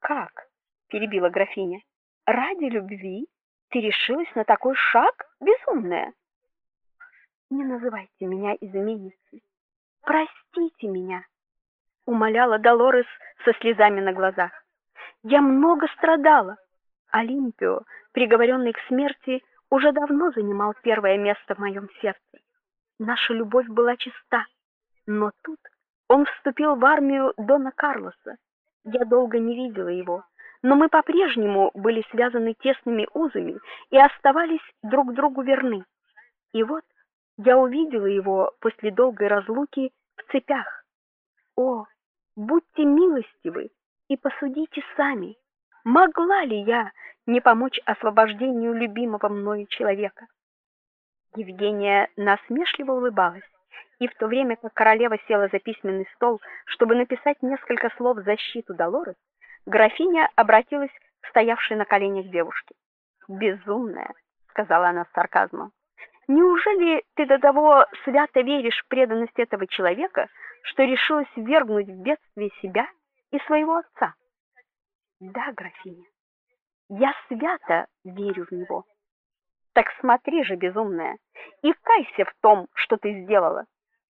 Как? перебила графиня. Ради любви ты решилась на такой шаг, безумная? Не называйте меня изменницей. Простите меня, умоляла Долорес со слезами на глазах. Я много страдала. Олимпио, приговоренный к смерти, уже давно занимал первое место в моем сердце. Наша любовь была чиста, но тут он вступил в армию дона Карлоса. Я долго не видела его, но мы по-прежнему были связаны тесными узами и оставались друг другу верны. И вот я увидела его после долгой разлуки в цепях. О, будьте милостивы и посудите сами, могла ли я не помочь освобождению любимого мною человека? Евгения насмешливо улыбалась, и в то время как королева села за письменный стол, чтобы написать несколько слов в защиту Долорес, графиня обратилась к стоявшей на коленях девушке. "Безумная", сказала она с сарказмом. "Неужели ты до того свято веришь в преданность этого человека, что решилась ввергнуть в бедствие себя и своего отца?" "Да, графиня. Я свято верю в него", так смотри же, безумная, и кайся в том, что ты сделала.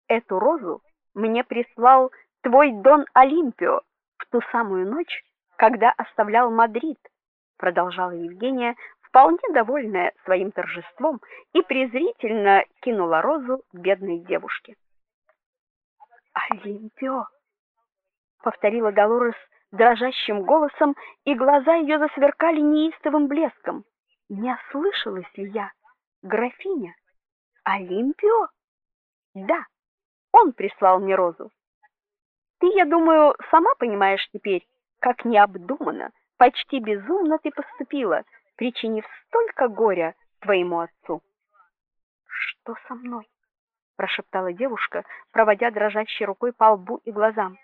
Эту розу мне прислал твой Дон Олимпио в ту самую ночь, когда оставлял Мадрид, продолжала Евгения, вполне довольная своим торжеством, и презрительно кинула розу бедной девушке. Олимпио, повторила Долорес дрожащим голосом, и глаза ее засверкали неистовым блеском. Не ослышалась ли я? Графиня Олимпио? Да. Он прислал мне розу. Ты, я думаю, сама понимаешь теперь, как необдуманно, почти безумно ты поступила, причинив столько горя твоему отцу. Что со мной? прошептала девушка, проводя дрожащей рукой по лбу и глазам.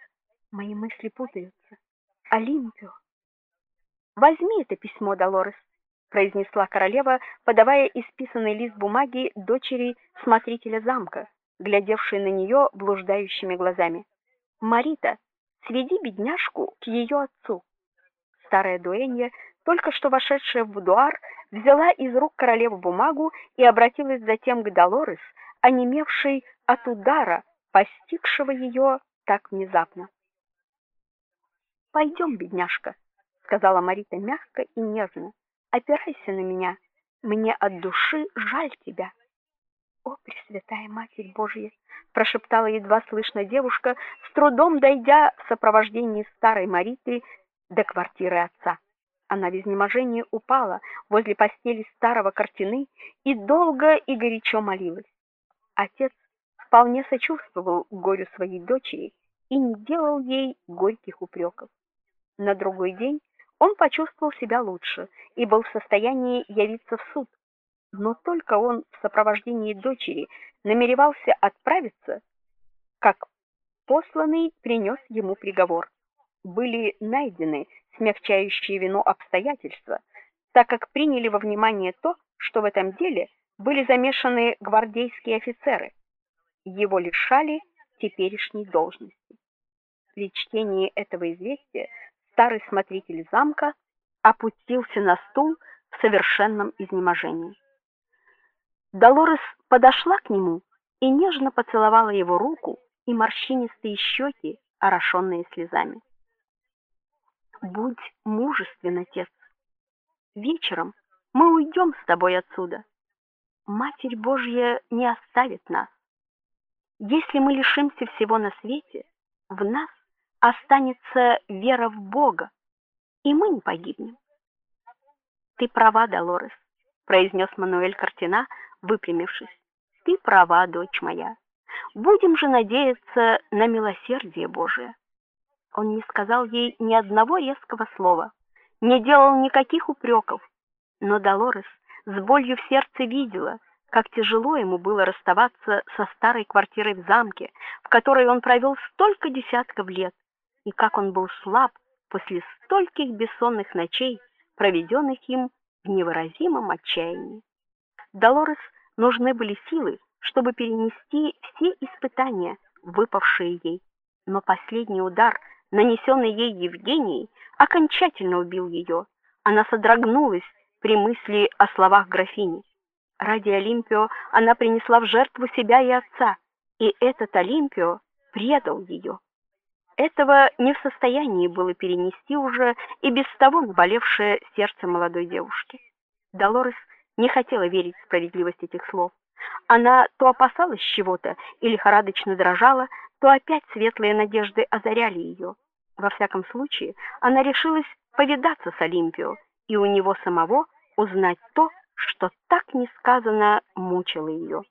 Мои мысли путаются. Олимпио. Возьми это письмо, Долорес произнесла королева, подавая исписанный лист бумаги дочери смотрителя замка, глядевшей на нее блуждающими глазами. Марита, сведи бедняжку к ее отцу. Старая дуэнья, только что вошедшая в будуар, взяла из рук королевы бумагу и обратилась затем к Долорес, онемевшей от удара, постигшего ее так внезапно. «Пойдем, бедняжка, сказала Марита мягко и нежно опирайся на меня. Мне от души жаль тебя. О, Пресвятая Матерь Божья, прошептала едва слышно девушка, с трудом дойдя в сопровождении старой Мариты до квартиры отца. Она в изнеможении упала возле постели старого картины и долго и горячо молилась. Отец вполне сочувствовал горю своей дочери и не делал ей горьких упреков. На другой день он почувствовал себя лучше и был в состоянии явиться в суд. Но только он в сопровождении дочери намеревался отправиться, как посланный принес ему приговор. Были найдены смягчающие вину обстоятельства, так как приняли во внимание то, что в этом деле были замешаны гвардейские офицеры. Его лишали теперешней должности. При чтении этого известия старый смотритель замка опустился на стул в совершенном изнеможении. Долорес подошла к нему и нежно поцеловала его руку и морщинистые щеки, орошенные слезами. Будь мужествен, отец. Вечером мы уйдем с тобой отсюда. Матерь Божья не оставит нас. Если мы лишимся всего на свете, в нас останется вера в Бога, и мы не погибнем. Ты права, Долорес, произнес Мануэль Картина, выпрямившись. Ты права, дочь моя. Будем же надеяться на милосердие Божие. Он не сказал ей ни одного резкого слова, не делал никаких упреков, но Долорес с болью в сердце видела, как тяжело ему было расставаться со старой квартирой в замке, в которой он провел столько десятков лет, и как он был слаб после стольких бессонных ночей, проведенных им в невыразимом отчаянии. Долорес нужны были силы, чтобы перенести все испытания, выпавшие ей, но последний удар, нанесенный ей Евгенией, окончательно убил ее. Она содрогнулась при мысли о словах графини. Ради Олимпио она принесла в жертву себя и отца, и этот Олимпио предал ее. Этого не в состоянии было перенести уже и без того наболевшее сердце молодой девушки. Долорес не хотела верить в справедливость этих слов. Она то опасалась чего-то или лихорадочно дрожала, то опять светлые надежды озаряли ее. Во всяком случае, она решилась повидаться с Олимпио и у него самого узнать то, что так несказанно мучило ее.